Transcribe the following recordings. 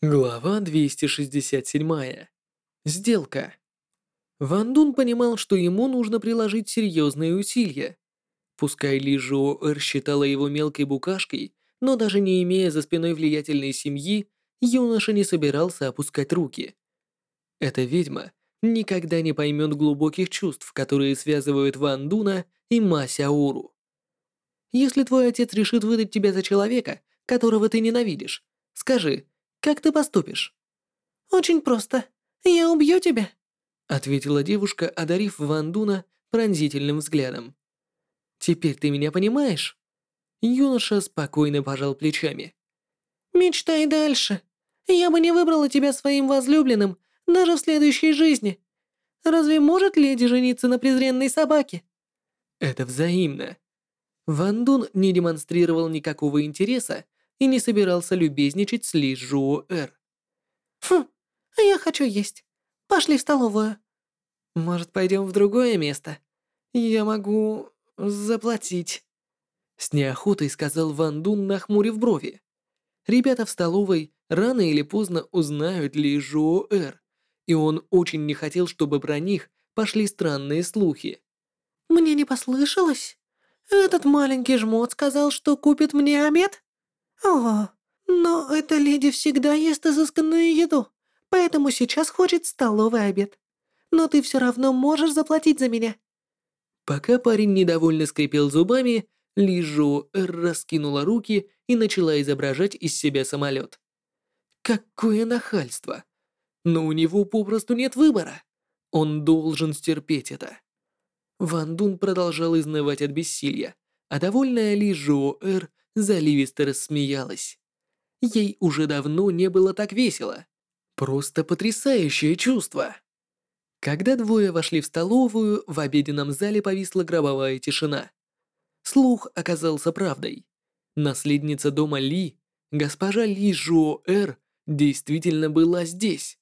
Глава 267. Сделка. Ван Дун понимал, что ему нужно приложить серьезные усилия. Пускай Ли Жуо Эр считала его мелкой букашкой, но даже не имея за спиной влиятельной семьи, юноша не собирался опускать руки. Эта ведьма никогда не поймет глубоких чувств, которые связывают Ван Дуна и Ма Сяору. Если твой отец решит выдать тебя за человека, которого ты ненавидишь, скажи – как ты поступишь?» «Очень просто. Я убью тебя», — ответила девушка, одарив Ван Дуна пронзительным взглядом. «Теперь ты меня понимаешь?» Юноша спокойно пожал плечами. «Мечтай дальше. Я бы не выбрала тебя своим возлюбленным даже в следующей жизни. Разве может леди жениться на презренной собаке?» «Это взаимно». Ван Дун не демонстрировал никакого интереса и не собирался любезничать с Ли Жуо Эр. «Хм, я хочу есть. Пошли в столовую». «Может, пойдем в другое место? Я могу заплатить». С неохотой сказал Ван Дун, нахмурив брови. Ребята в столовой рано или поздно узнают Ли Жуо Эр, и он очень не хотел, чтобы про них пошли странные слухи. «Мне не послышалось? Этот маленький жмот сказал, что купит мне обед?» «О, но эта леди всегда ест изысканную еду, поэтому сейчас хочет столовый обед. Но ты все равно можешь заплатить за меня». Пока парень недовольно скрипел зубами, Лижу раскинула руки и начала изображать из себя самолет. Какое нахальство! Но у него попросту нет выбора. Он должен стерпеть это. Ван Дун продолжал изнывать от бессилия, а довольная Ли Эр заливисто рассмеялась. Ей уже давно не было так весело. Просто потрясающее чувство. Когда двое вошли в столовую, в обеденном зале повисла гробовая тишина. Слух оказался правдой. Наследница дома Ли, госпожа Ли Жуо Эр, действительно была здесь.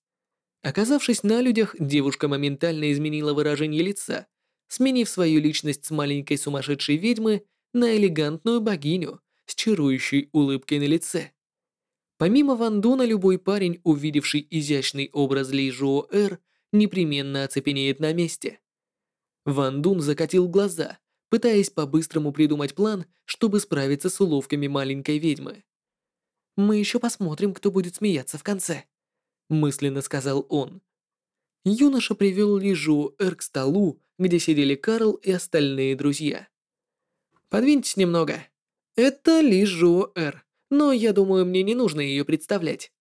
Оказавшись на людях, девушка моментально изменила выражение лица, сменив свою личность с маленькой сумасшедшей ведьмы на элегантную богиню, с чарующей улыбкой на лице. Помимо Ван Дуна, любой парень, увидевший изящный образ Ли Жуо Эр, непременно оцепенеет на месте. Ван Дун закатил глаза, пытаясь по-быстрому придумать план, чтобы справиться с уловками маленькой ведьмы. «Мы еще посмотрим, кто будет смеяться в конце», — мысленно сказал он. Юноша привел Ли Жуо Эр к столу, где сидели Карл и остальные друзья. «Подвиньтесь немного», это Ли Жуо Эр, но я думаю, мне не нужно ее представлять.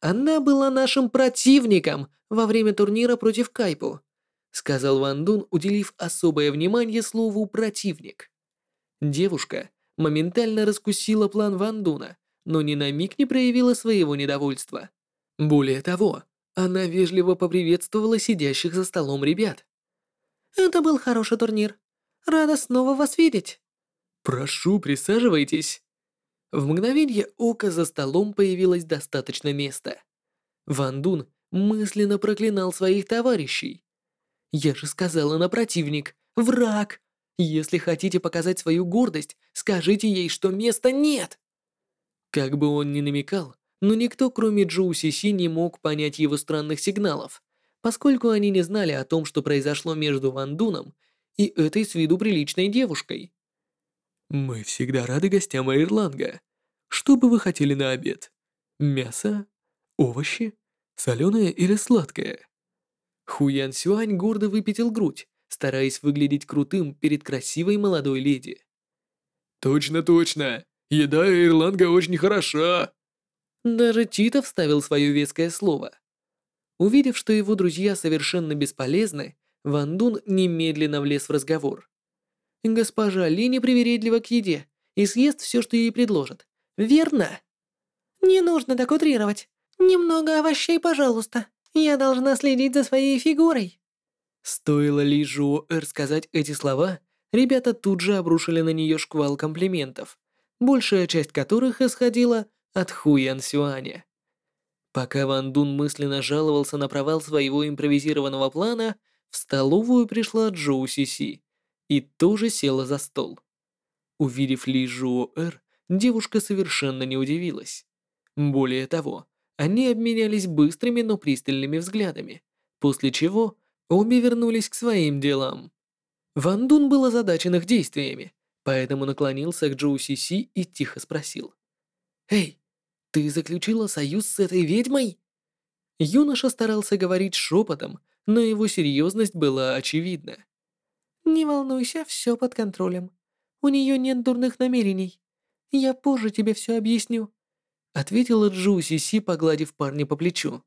Она была нашим противником во время турнира против Кайпу, сказал Ван Дун, уделив особое внимание слову «противник». Девушка моментально раскусила план Ван Дуна, но ни на миг не проявила своего недовольства. Более того, она вежливо поприветствовала сидящих за столом ребят. «Это был хороший турнир. Рада снова вас видеть». «Прошу, присаживайтесь». В мгновение ока за столом появилось достаточно места. Ван Дун мысленно проклинал своих товарищей. «Я же сказала на противник, враг. Если хотите показать свою гордость, скажите ей, что места нет». Как бы он ни намекал, но никто, кроме Джоу Сиси, не мог понять его странных сигналов, поскольку они не знали о том, что произошло между Ван Дуном и этой с виду приличной девушкой. Мы всегда рады гостям Ирланга. Что бы вы хотели на обед? Мясо? Овощи? Соленое или сладкое? Хуян Сюань гордо выпятил грудь, стараясь выглядеть крутым перед красивой молодой леди. «Точно, точно! Еда Ирланга очень хороша!» Даже Тита вставил свое веское слово. Увидев, что его друзья совершенно бесполезны, Ван Дун немедленно влез в разговор. Госпожа Ли непривередлива к еде и съест все, что ей предложат. Верно? Не нужно так утрировать. Немного овощей, пожалуйста. Я должна следить за своей фигурой. Стоило Ли Жуо Эр сказать эти слова, ребята тут же обрушили на нее шквал комплиментов, большая часть которых исходила от Хуян Сюаня. Пока Ван Дун мысленно жаловался на провал своего импровизированного плана, в столовую пришла Джоу Си Си и тоже села за стол. Увидев Ли Жуо Эр, девушка совершенно не удивилась. Более того, они обменялись быстрыми, но пристальными взглядами, после чего обе вернулись к своим делам. Ван Дун был озадачен их действиями, поэтому наклонился к Джоу Си Си и тихо спросил. «Эй, ты заключила союз с этой ведьмой?» Юноша старался говорить шепотом, но его серьезность была очевидна. «Не волнуйся, все под контролем. У нее нет дурных намерений. Я позже тебе все объясню», — ответила Джу Си Си, погладив парня по плечу.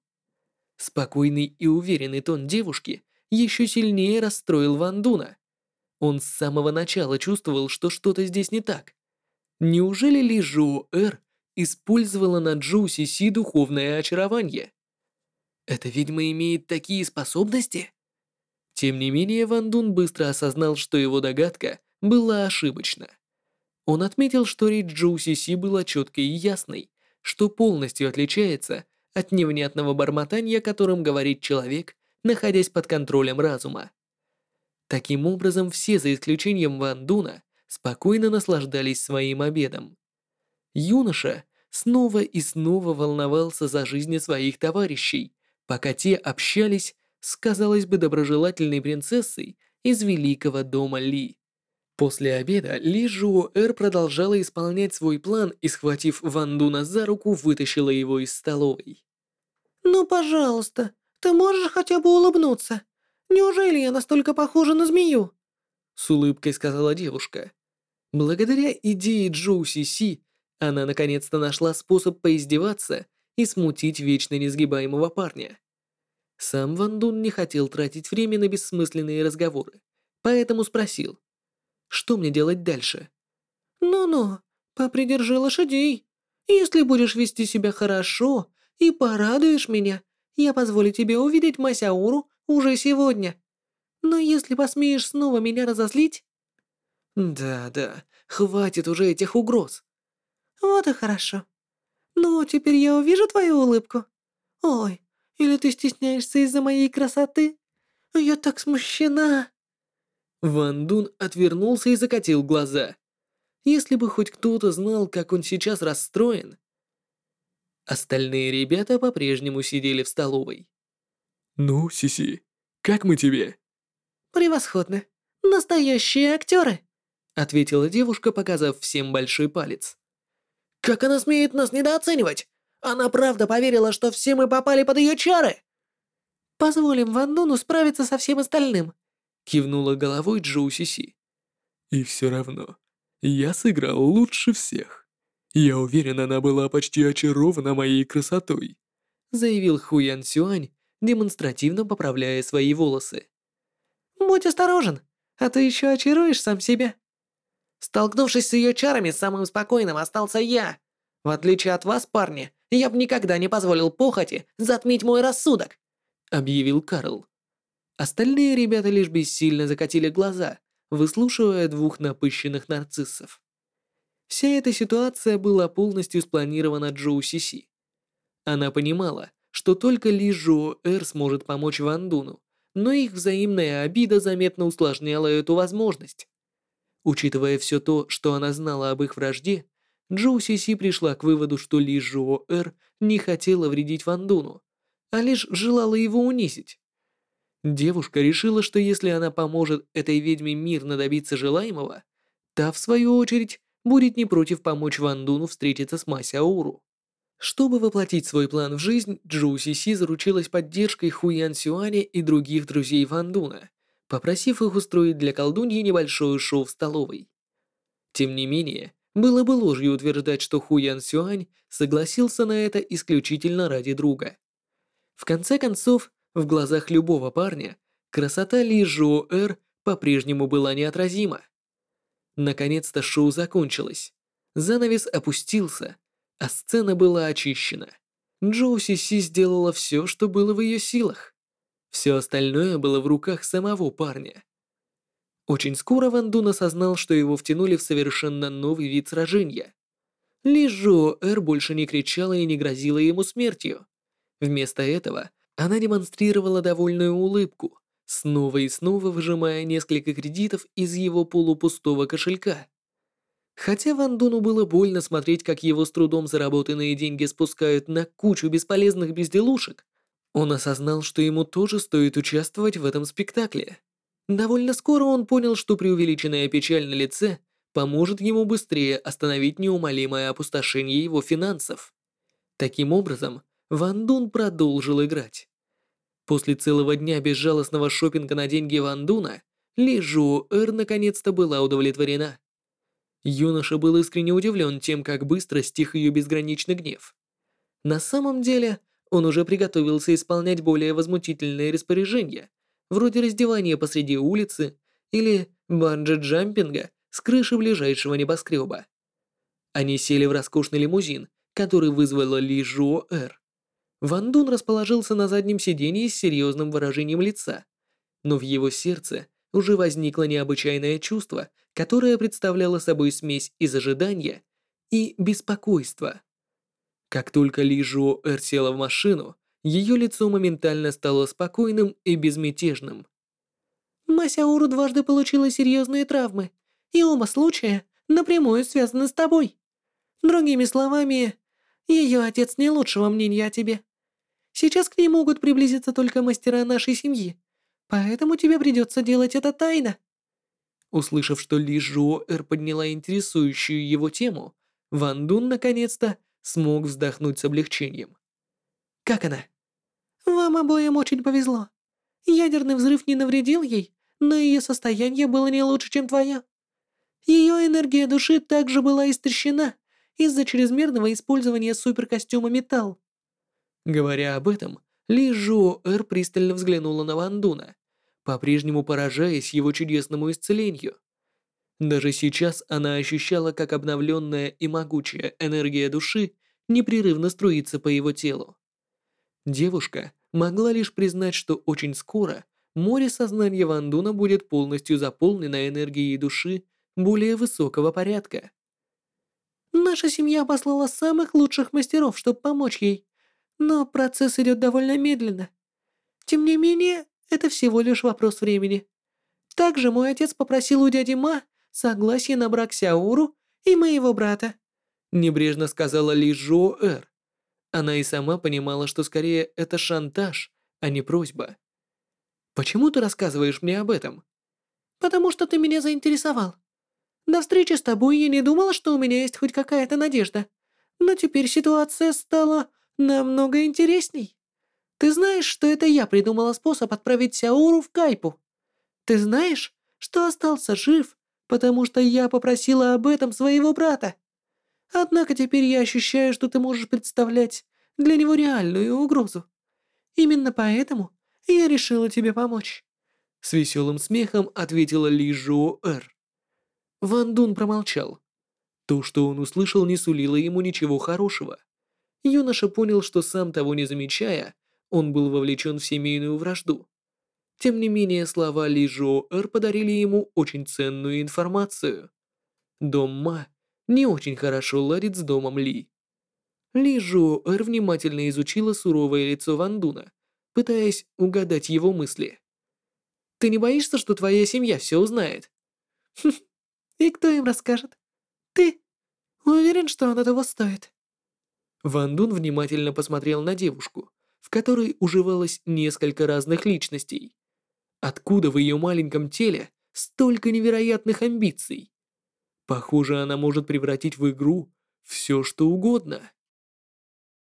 Спокойный и уверенный тон девушки еще сильнее расстроил Ван Дуна. Он с самого начала чувствовал, что что-то здесь не так. Неужели Ли Жуо Эр использовала на Джу Си Си духовное очарование? Эта ведьма имеет такие способности? Тем не менее, Ван Дун быстро осознал, что его догадка была ошибочна. Он отметил, что речь Джоу Си Си была четкой и ясной, что полностью отличается от невнятного бормотания, которым говорит человек, находясь под контролем разума. Таким образом, все, за исключением Ван Дуна, спокойно наслаждались своим обедом. Юноша снова и снова волновался за жизни своих товарищей, пока те общались с, казалось бы, доброжелательной принцессой из великого дома Ли. После обеда Ли Жуо Эр продолжала исполнять свой план и, схватив Ван Дуна за руку, вытащила его из столовой. «Ну, пожалуйста, ты можешь хотя бы улыбнуться? Неужели я настолько похожа на змею?» С улыбкой сказала девушка. Благодаря идее Джоу Си Си, она наконец-то нашла способ поиздеваться и смутить вечно несгибаемого парня. Сам Ван Дун не хотел тратить время на бессмысленные разговоры, поэтому спросил, что мне делать дальше? «Ну-ну, попридержи лошадей. Если будешь вести себя хорошо и порадуешь меня, я позволю тебе увидеть Масяуру уже сегодня. Но если посмеешь снова меня разозлить...» «Да-да, хватит уже этих угроз». «Вот и хорошо. Ну, теперь я увижу твою улыбку. Ой, или ты стесняешься из-за моей красоты? Я так смущена!» Ван Дун отвернулся и закатил глаза. Если бы хоть кто-то знал, как он сейчас расстроен. Остальные ребята по-прежнему сидели в столовой. «Ну, Сиси, как мы тебе?» «Превосходно. Настоящие актеры!» ответила девушка, показав всем большой палец. «Как она смеет нас недооценивать? Она правда поверила, что все мы попали под ее чары!» «Позволим Ван Дуну справиться со всем остальным», кивнула головой Джоу Сиси. «И все равно, я сыграл лучше всех. Я уверен, она была почти очарована моей красотой», заявил Хуян Сюань, демонстративно поправляя свои волосы. «Будь осторожен, а то еще очаруешь сам себя». Столкнувшись с ее чарами, самым спокойным остался я. В отличие от вас, парни, я бы никогда не позволил похоти затмить мой рассудок», — объявил Карл. Остальные ребята лишь бессильно закатили глаза, выслушивая двух напыщенных нарциссов. Вся эта ситуация была полностью спланирована Джоу Сиси. Она понимала, что только Ли Жо Эр сможет помочь Ван Дуну, но их взаимная обида заметно усложняла эту возможность. Учитывая все то, что она знала об их вражде, Джоу Сиси пришла к выводу, что Ли Жуо Эр не хотела вредить Ван Дуну, а лишь желала его унизить. Девушка решила, что если она поможет этой ведьме мирно добиться желаемого, та, в свою очередь, будет не против помочь Ван Дуну встретиться с Масяору. Чтобы воплотить свой план в жизнь, Джоу Сиси заручилась поддержкой Хуян Сюаня и других друзей Ван Дуна, попросив их устроить для колдуньи небольшое шоу в столовой. Тем не менее, было бы ложью утверждать, что Ху Ян Сюань согласился на это исключительно ради друга. В конце концов, в глазах любого парня, красота Ли Жо Эр по-прежнему была неотразима. Наконец-то шоу закончилось. Занавес опустился, а сцена была очищена. Джоу Си Си сделала все, что было в ее силах. Все остальное было в руках самого парня. Очень скоро Ван Дун осознал, что его втянули в совершенно новый вид сражения. Ли Жо Эр больше не кричала и не грозила ему смертью. Вместо этого она демонстрировала довольную улыбку, снова и снова выжимая несколько кредитов из его полупустого кошелька. Хотя Ван Дуну было больно смотреть, как его с трудом заработанные деньги спускают на кучу бесполезных безделушек, он осознал, что ему тоже стоит участвовать в этом спектакле. Довольно скоро он понял, что преувеличенная печаль на лице поможет ему быстрее остановить неумолимое опустошение его финансов. Таким образом, Ван Дун продолжил играть. После целого дня безжалостного шопинга на деньги Ван Дуна, Ли Жуо Эр наконец-то была удовлетворена. Юноша был искренне удивлен тем, как быстро стих ее безграничный гнев. На самом деле, он уже приготовился исполнять более возмутительные распоряжения, вроде раздевания посреди улицы или банджи-джампинга с крыши ближайшего небоскреба. Они сели в роскошный лимузин, который вызвала Ли Жуо Эр. Ван Дун расположился на заднем сиденье с серьезным выражением лица, но в его сердце уже возникло необычайное чувство, которое представляло собой смесь из ожидания и беспокойства. Как только Ли Жуо Эр села в машину, ее лицо моментально стало спокойным и безмятежным. «Масяуру дважды получила серьезные травмы, и оба случая напрямую связаны с тобой. Другими словами, ее отец не лучшего мнения о тебе. Сейчас к ней могут приблизиться только мастера нашей семьи, поэтому тебе придется делать это тайно». Услышав, что Ли Жуо Эр подняла интересующую его тему, Ван Дун наконец-то смог вздохнуть с облегчением. «Как она?» «Вам обоим очень повезло. Ядерный взрыв не навредил ей, но ее состояние было не лучше, чем твое. Ее энергия души также была истощена из-за чрезмерного использования суперкостюма металл». Говоря об этом, Ли Жуо Эр пристально взглянула на Ван Дуна, по-прежнему поражаясь его чудесному исцелению. Даже сейчас она ощущала, как обновленная и могучая энергия души непрерывно струится по его телу. Девушка могла лишь признать, что очень скоро море сознания Вандуна будет полностью заполнено энергией души более высокого порядка. «Наша семья послала самых лучших мастеров, чтобы помочь ей, но процесс идет довольно медленно. Тем не менее, это всего лишь вопрос времени. Также мой отец попросил у дяди Ма согласие на брак Сяуру и моего брата», небрежно сказала Ли Жо Эр. Она и сама понимала, что скорее это шантаж, а не просьба. «Почему ты рассказываешь мне об этом?» «Потому что ты меня заинтересовал. До встречи с тобой я не думала, что у меня есть хоть какая-то надежда. Но теперь ситуация стала намного интересней. Ты знаешь, что это я придумала способ отправить Сяуру в Кайпу? Ты знаешь, что остался жив потому что я попросила об этом своего брата. Однако теперь я ощущаю, что ты можешь представлять для него реальную угрозу. Именно поэтому я решила тебе помочь». С веселым смехом ответила Ли Жо Эр. Ван Дун промолчал. То, что он услышал, не сулило ему ничего хорошего. Юноша понял, что сам того не замечая, он был вовлечен в семейную вражду. Тем не менее, слова Ли Жо Эр подарили ему очень ценную информацию. Дом Ма не очень хорошо ладит с домом Ли. Ли Жо Эр внимательно изучила суровое лицо Ван Дуна, пытаясь угадать его мысли. «Ты не боишься, что твоя семья все узнает?» «Хм, и кто им расскажет? Ты? Уверен, что оно того стоит?» Ван Дун внимательно посмотрел на девушку, в которой уживалось несколько разных личностей. Откуда в ее маленьком теле столько невероятных амбиций? Похоже, она может превратить в игру все, что угодно.